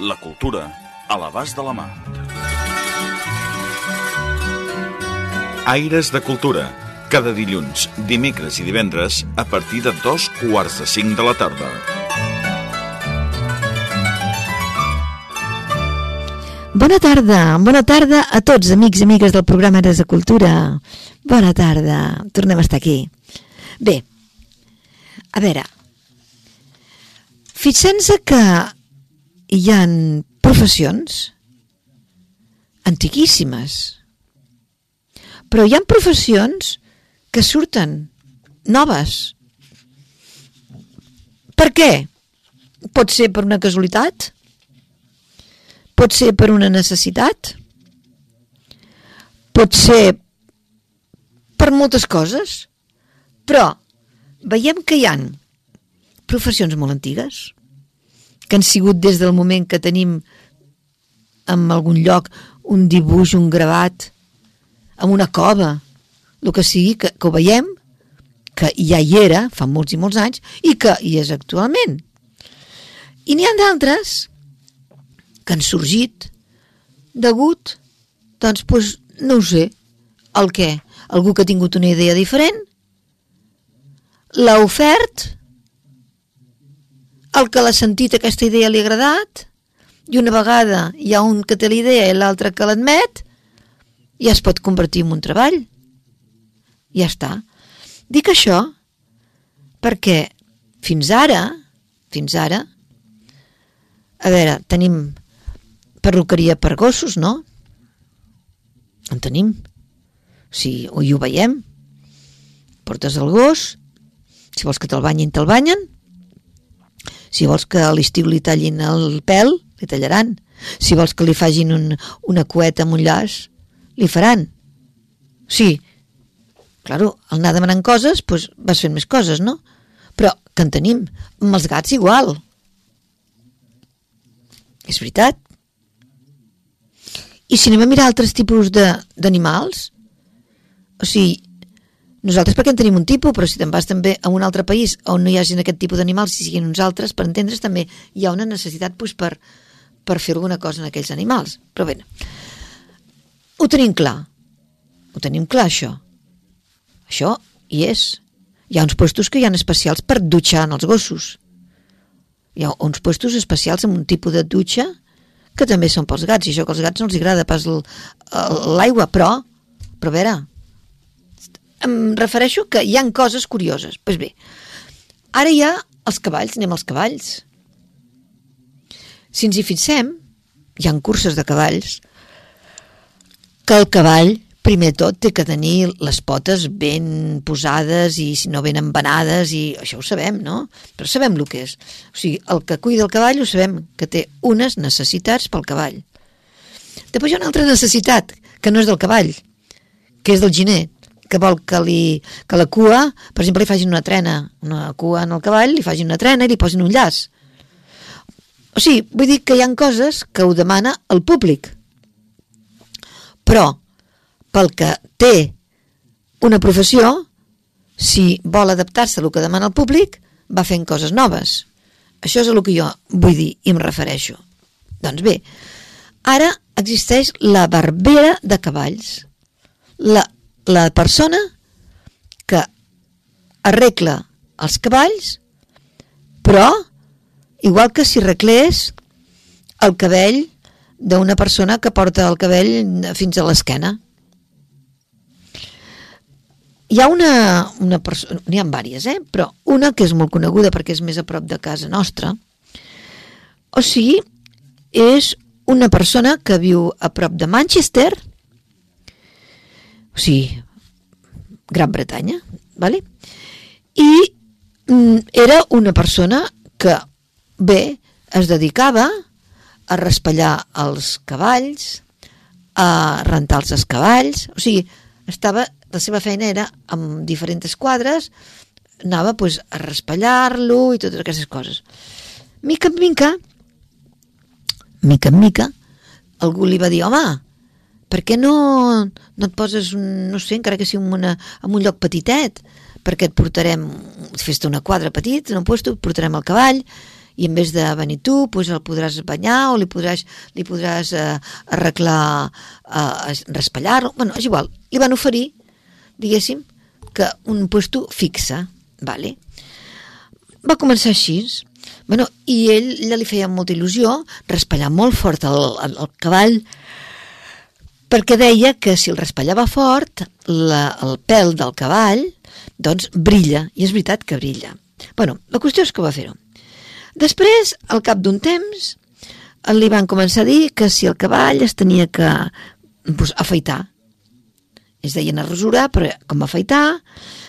La cultura a l'abast de la mà. Aires de Cultura. Cada dilluns, dimecres i divendres a partir de dos quarts de cinc de la tarda. Bona tarda, bona tarda a tots, amics i amigues del programa Ares de Cultura. Bona tarda, tornem a estar aquí. Bé, a veure, fixem-se que hi han professions antiquíssimes, però hi han professions que surten noves. Per què? Pot ser per una casualitat? Pot ser per una necessitat? Pot ser per moltes coses? Però veiem que hi han professions molt antigues que han sigut des del moment que tenim en algun lloc un dibuix, un gravat, en una cova, el que sigui, que, que ho veiem, que ja hi era fa molts i molts anys i que hi és actualment. I n'hi ha d'altres que han sorgit degut, doncs, pues, no ho sé, el què? Algú que ha tingut una idea diferent? L'ha ofert? El que l'ha sentit aquesta idea li ha agradat? I una vegada hi ha un que té la idea i l'altre que l'admet, ja es pot convertir en un treball. Ja està. Dic això perquè fins ara, fins ara, a veure, tenim perruqueria per gossos, no? En tenim. O hi ho veiem. Portes el gos, si vols que te'l banyin, te'l banyen. Si vols que a l'estiu li tallin el pèl, li tallaran. Si vols que li fagin un, una cueta amb un llaç, li faran. Sí, claro, al anar demanant coses, doncs vas fent més coses, no? Però que en tenim. Amb els gats igual. És veritat. I si anem a mirar altres tipus d'animals, o sigui, nosaltres perquè en tenim un tipus, però si te'n vas també a un altre país on no hi hagi aquest tipus d'animals, si siguin uns altres, per entendre's també hi ha una necessitat doncs, per, per fer alguna cosa en aquells animals. Però bé, ho tenim clar. Ho tenim clar, això. Això hi és. Hi ha uns puestos que hi ha especials per dutxar en els gossos. Hi ha uns puestos especials amb un tipus de dutxa que també són pels gats, i això que als gats no els agrada pas l'aigua, però, però a veure, em refereixo que hi han coses curioses. Pues bé, ara hi ha els cavalls, anem als cavalls. Si ens hi fixem, hi han curses de cavalls, que el cavall, primer tot, té que tenir les potes ben posades i si no ben embanades i això ho sabem, no? Però sabem el que és. O sigui, el que cuida el cavall ho sabem, que té unes necessitats pel cavall. Després hi ha una altra necessitat, que no és del cavall, que és del giner, que vol que, li, que la cua, per exemple, li facin una trena, una cua en el cavall, li facin una trena i li posin un llaç. O sigui, vull dir que hi han coses que ho demana el públic. Però, pel que té una professió, si vol adaptar-se a el que demana el públic, va fent coses noves. Això és el que jo vull dir i em refereixo. Doncs bé, ara existeix la barbera de cavalls. La, la persona que arregla els cavalls, però igual que si arreglés el cabell d'una persona que porta el cabell fins a l'esquena. Hi ha una, una persona, n'hi ha diverses, eh? però una que és molt coneguda perquè és més a prop de casa nostra, o sigui, és una persona que viu a prop de Manchester, o sigui, Gran Bretanya, vale? i mm, era una persona que, bé, es dedicava a raspallar els cavalls, a rentar els cavalls, o sigui, estava, la seva feina era amb diferents quadres, anava pues, a raspallar-lo i totes aquestes coses. Mica en mica, mica en mica, algú li va dir, home, per què no, no et poses, un, no sé, encara que sigui en, una, en un lloc petitet, perquè et portarem, fes-te una quadra petit, en un puesto, et portarem el cavall, i en vez de venir tu, pues el podràs banyar o li podràs, li podràs eh, arreglar, eh, raspallar-lo, bueno, és igual, li van oferir, diguéssim, que un puesto fixe, vale? Va començar així, bueno, i ell ja li feia molta il·lusió raspallar molt fort el, el, el cavall perquè deia que si el raspallava fort la, el pèl del cavall doncs brilla, i és veritat que brilla. Bueno, la qüestió és que va fer-ho. Després, al cap d'un temps, li van començar a dir que si el cavall es tenia que pues, afaitar. Es deien arresurar, però com afaitar,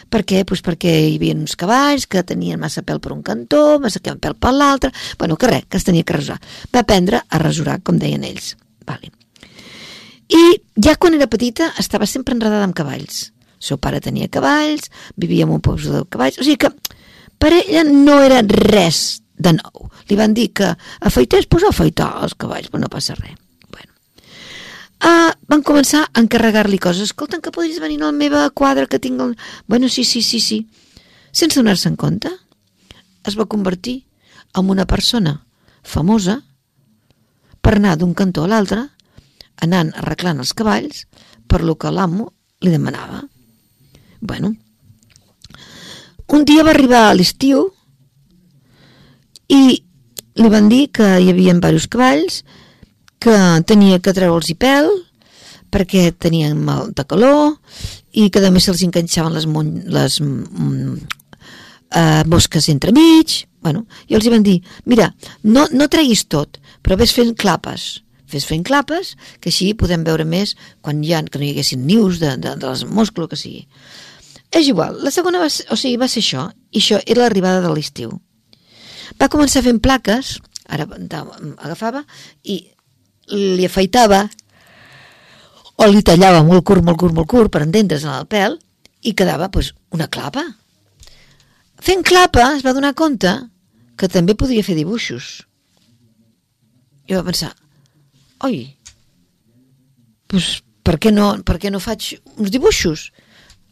per què? Pues perquè hi havia uns cavalls que tenien massa pèl per un cantó, massa pèl per l'altre, bueno, que res, que es tenia que arresurar. Va aprendre a arresurar, com deien ells. Vale. I ja quan era petita estava sempre enredada amb cavalls. El seu pare tenia cavalls, vivia en un poble de cavalls, o sigui que per ella no era res de nou. Li van dir que afaités, pues afaitar els cavalls, però no passa res. Bueno. Uh, van començar a encarregar-li coses. Escolta, que podries venir a la meva quadra que tinc... El... Bueno, sí, sí, sí, sí. Sense donar-se en compte, es va convertir en una persona famosa per anar d'un cantó a l'altre, anant arreglant els cavalls per lo que l'amo li demanava. Bueno, un dia va arribar a l'estiu i li van dir que hi havia diversos cavalls, que tenia que treure'ls i pèl, perquè tenien mal de calor i que a més se'ls enganxaven les, les mm, uh, mosques entremig. Bueno, I els hi van dir, mira, no, no treguis tot, però ves fent clapes, fes fent clapes, que així podem veure més quan hi ha, que no hi haguessin nius de, de, de les el que sigui. És igual, la segona va ser, o sigui, va ser això, i això era l'arribada de l'estiu. Va començar fent plaques, ara agafava, i li afeitava o li tallava molt curt, molt curt, molt curt per entendre's en el pèl i quedava pues, una clapa. Fent clapa es va donar compte que també podia fer dibuixos. I va pensar, oi, pues, per, què no, per què no faig uns dibuixos?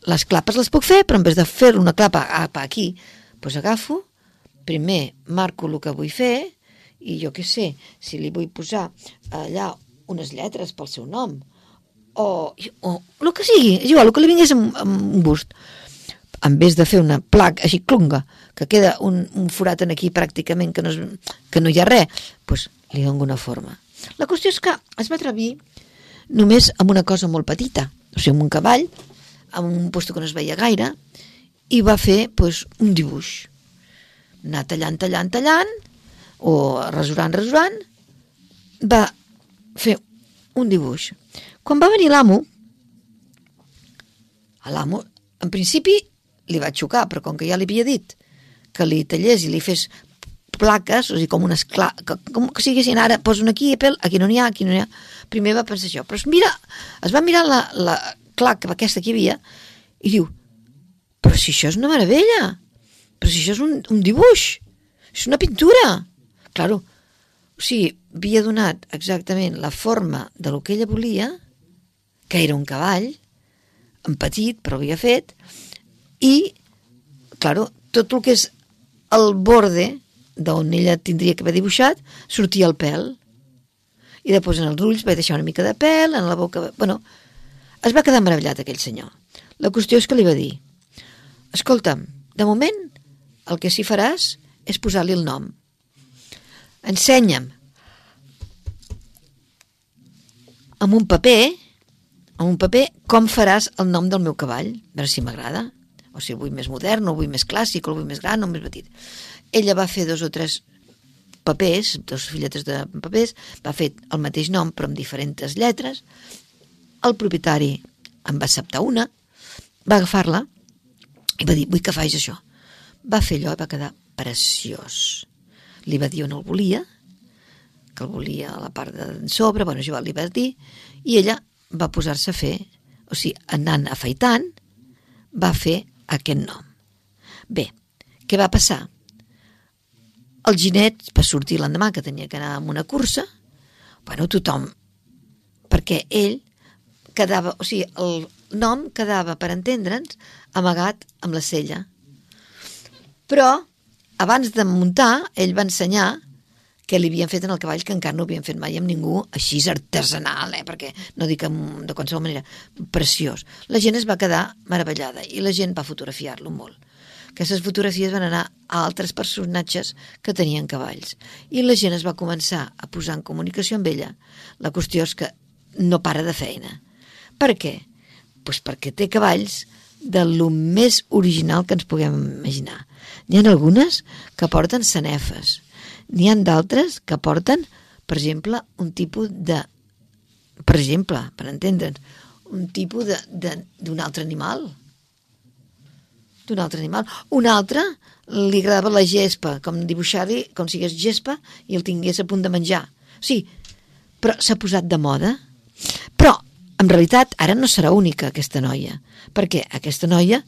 Les clapes les puc fer, però en vez de fer una clapa aquí, pues agafo primer marco el que vull fer i jo què sé, si li vull posar allà unes lletres pel seu nom o, o el que sigui, és igual, el que li vingués amb, amb gust. En vez de fer una placa així clunga que queda un, un forat en aquí pràcticament que no, és, que no hi ha res doncs li dono una forma la qüestió és que es va atrevir només amb una cosa molt petita o sigui, amb un cavall amb un posto que no es veia gaire i va fer doncs, un dibuix anar tallant, tallant, tallant, o resurant, resurant, va fer un dibuix. Quan va venir l'amo, a l'amo, en principi, li va xocar, però com que ja li havia dit que li tallés i li fes plaques, o sigui, com unes cla com que siguessin ara, posa una aquí, pel, aquí no n'hi ha, aquí no n'hi ha. Primer va pensar això, però es mira, es va mirar la, la claca aquesta que hi havia i diu, però si això és una meravella, però si això és un, un dibuix, és una pintura. Claro, o sigui, havia donat exactament la forma de lo que ella volia, que era un cavall, en petit, però havia fet, i, claro, tot el que és el borde d'on ella tindria que haver dibuixat, sortia el pèl. I després en els ulls va deixar una mica de pèl, en la boca... Bueno, es va quedar meravellat aquell senyor. La qüestió és que li va dir escolta'm, de moment el que sí faràs és posar-li el nom. Ensenya'm amb un paper amb un paper com faràs el nom del meu cavall, a veure si m'agrada o si el vull més modern, o el vull més clàssic o el vull més gran o més petit ella va fer dos o tres papers, dos filletes de papers, va fer el mateix nom però amb diferents lletres. El propietari en va acceptar una, va agafar-la i va dir, vull que facis això va fer allò i va quedar preciós. Li va dir on el volia, que el volia a la part de sobre, bueno, jo li va dir, i ella va posar-se a fer, o sigui, anant afaitant, va fer aquest nom. Bé, què va passar? El ginet va sortir l'endemà, que tenia que anar a una cursa, bueno, tothom, perquè ell quedava, o sigui, el nom quedava, per entendre'ns, amagat amb la cella. Però, abans de muntar, ell va ensenyar que li havien fet en el cavall que encara no havien fet mai amb ningú, així artesanal, eh? perquè no dic de qualsevol manera, preciós. La gent es va quedar meravellada i la gent va fotografiar-lo molt. Aquestes fotografies van anar a altres personatges que tenien cavalls i la gent es va començar a posar en comunicació amb ella. La qüestió és que no para de feina. Per què? Pues perquè té cavalls de lo més original que ens puguem imaginar. N'hi ha algunes que porten sanefes, N'hi han d'altres que porten, per exemple, un tipus de... Per exemple, per entendre'ns, un tipus d'un altre animal. D'un altre animal. Un altre li agradava la gespa, com dibuixar-li com si hagués gespa i el tingués a punt de menjar. Sí, però s'ha posat de moda. Però, en realitat, ara no serà única aquesta noia, perquè aquesta noia,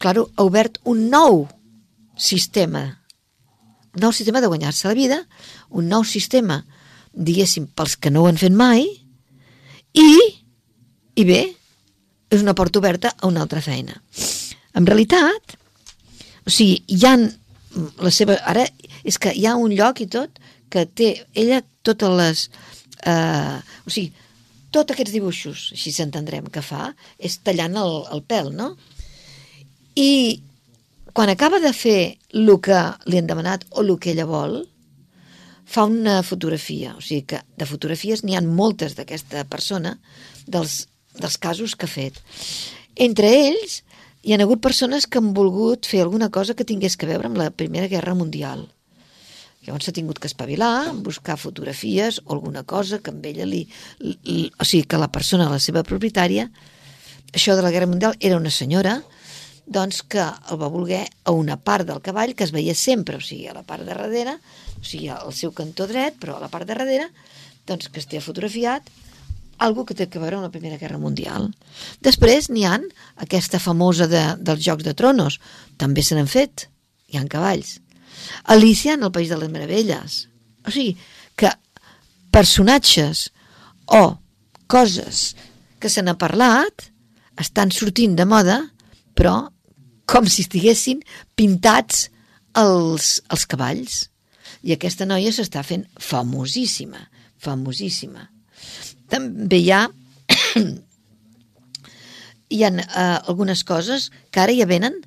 claro, ha obert un nou sistema un nou sistema de guanyar-se la vida, un nou sistema, diguéssim, pels que no ho han fet mai, i, i bé, és una porta oberta a una altra feina. En realitat, o sigui, hi ha la seva... Ara és que hi ha un lloc i tot que té ella totes les... Eh, o sigui, tots aquests dibuixos, així s'entendrem, que fa, és tallant el, el pèl, no? I quan acaba de fer el que li han demanat o el que ella vol, fa una fotografia. O sigui que de fotografies n'hi han moltes d'aquesta persona dels, dels casos que ha fet. Entre ells, hi han hagut persones que han volgut fer alguna cosa que tingués que veure amb la Primera Guerra Mundial. Llavors s'ha tingut que espavilar, buscar fotografies o alguna cosa que amb ella li, li... O sigui, que la persona, la seva propietària, això de la Guerra Mundial era una senyora doncs que el va voler a una part del cavall que es veia sempre, o sigui, a la part de darrere, o sigui, al seu cantó dret, però a la part de darrere, doncs que estigui fotografiat algo que té a veure amb la Primera Guerra Mundial. Després n'hi han aquesta famosa de, dels Jocs de Tronos, també se n'han fet, hi han cavalls. Alicia en el País de les Meravelles. O sigui, que personatges o coses que se n'ha parlat estan sortint de moda, però com si estiguessin pintats els, els cavalls. I aquesta noia s'està fent famosíssima, famosíssima. També hi ha, hi ha uh, algunes coses que ara ja venen,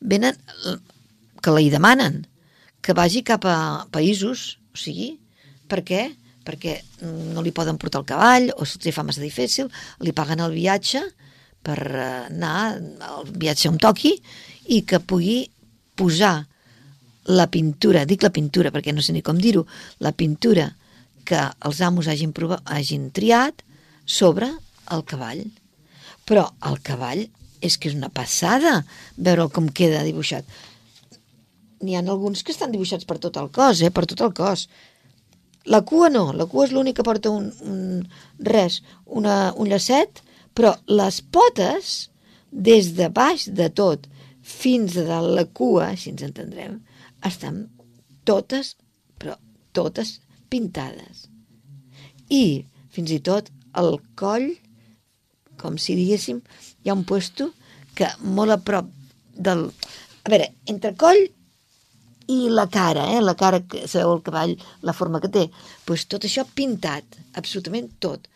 venen que la hi demanen, que vagi cap a països, o sigui, per què? Perquè no li poden portar el cavall o se'ls fa massa difícil, li paguen el viatge per anar al viatge on toqui i que pugui posar la pintura, dic la pintura perquè no sé ni com dir-ho, la pintura que els amos hagin, hagin triat sobre el cavall. Però el cavall és que és una passada veure com queda dibuixat. N'hi ha alguns que estan dibuixats per tot el cos, eh? per tot el cos. La cua no, la cua és l'únic que porta un, un res, una, un llacet, però les potes, des de baix de tot fins a dalt la cua, si ens entendrem, estan totes, però totes pintades. I fins i tot el coll, com si diguéssim, hi ha un puesto que molt a prop del... A veure, entre coll i la cara, eh? la cara, que sabeu el cavall, la forma que té, doncs tot això pintat, absolutament tot.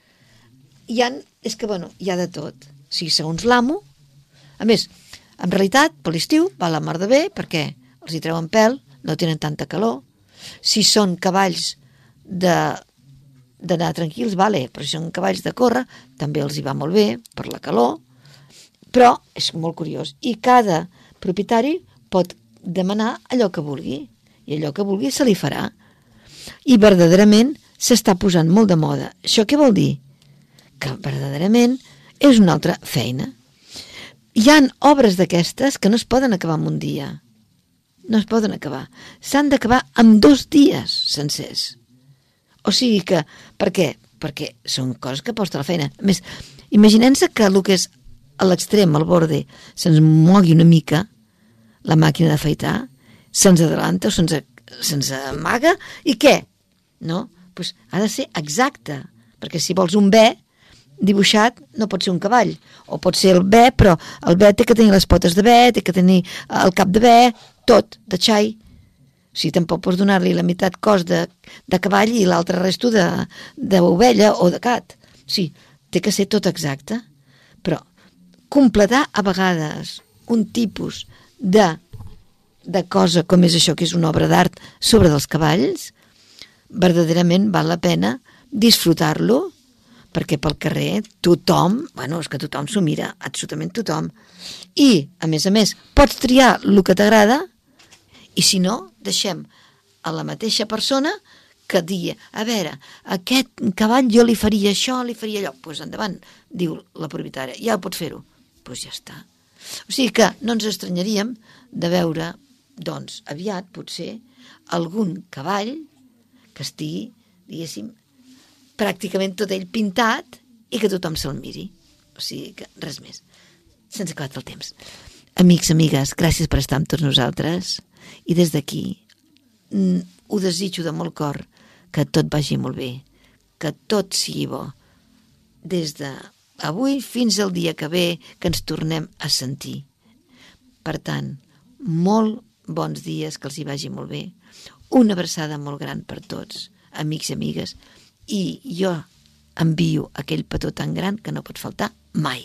Hi han, és que, bueno, hi ha de tot. O sigui, segons l'amo, a més, en realitat, per l'estiu va la mar de bé perquè els hi treuen pèl, no tenen tanta calor. Si són cavalls de d'anar tranquils, vale, però són cavalls de córrer, també els hi va molt bé per la calor, però és molt curiós. I cada propietari pot demanar allò que vulgui, i allò que vulgui se li farà. I verdaderament s'està posant molt de moda. Això què vol dir? Que verdaderament és una altra feina hi han obres d'aquestes que no es poden acabar en un dia. No es poden acabar. S'han d'acabar en dos dies sencers. O sigui que, per què? Perquè són coses que pots la feina. A més, imaginem-se que el que és a l'extrem, al borde, se'ns mogui una mica la màquina d'afaitar, se'ns adelanta o se'ns se amaga, i què? No? Pues ha de ser exacte, perquè si vols un bé dibuixat no pot ser un cavall, o pot ser el bé, però el bé té que tenir les potes de bé, té que tenir el cap de bé, tot, de xai. O sigui, tampoc pots donar-li la meitat cos de, de cavall i l'altre resto d'ovella o de cat. Sigui, té que ser tot exacte. Però completar a vegades un tipus de, de cosa com és això, que és una obra d'art sobre dels cavalls, verdaderament val la pena disfrutar-lo perquè pel carrer tothom, bueno, és que tothom s'ho mira, absolutament tothom. I, a més a més, pots triar el que t'agrada i si no, deixem a la mateixa persona que digui, a veure, aquest cavall jo li faria això, li faria allò. Doncs pues endavant, diu la propietària, ja pot fer-ho. Doncs pues ja està. O sigui que no ens estranyaríem de veure, doncs, aviat, potser, algun cavall que estigui, diguéssim, pràcticament tot ell pintat i que tothom se'l miri. O sigui que res més. Se'ns ha acabat el temps. Amics, amigues, gràcies per estar amb tots nosaltres i des d'aquí mm, ho desitjo de molt cor que tot vagi molt bé, que tot sigui bo. Des de avui fins al dia que ve que ens tornem a sentir. Per tant, molt bons dies, que els hi vagi molt bé. Una abraçada molt gran per tots, amics i amigues, i jo envio aquell petó tan gran que no pot faltar mai.